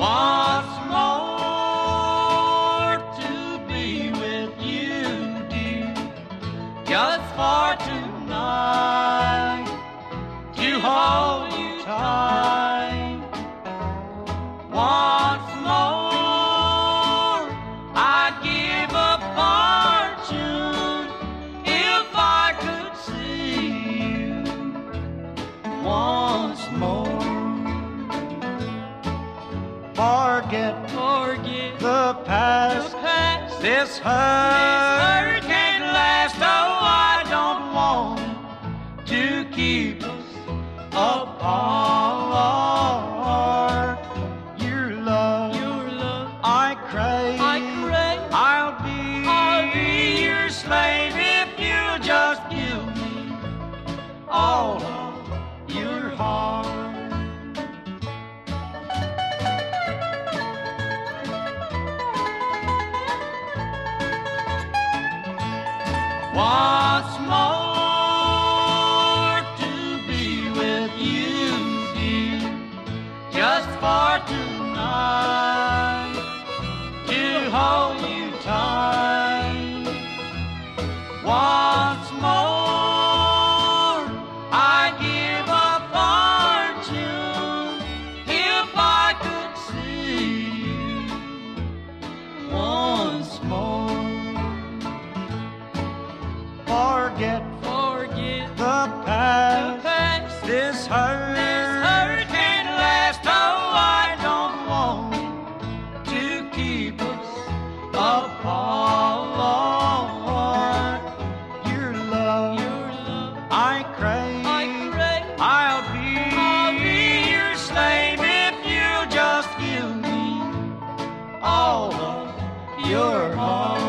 once more to be with you, dear, just for tonight. Uh, Forget, Forget the the past. past. This hurt can't last. Oh, I don't want to keep us apart. Once more to be with you, dear, just for tonight, to hold you tight. Forget Forget the the past. past. This hurt, hurt can't last. Oh, I don't want to keep us apart. Your love, Your love, I crave. I crave. I'll be, I'll be your slave if you just give me all of your heart.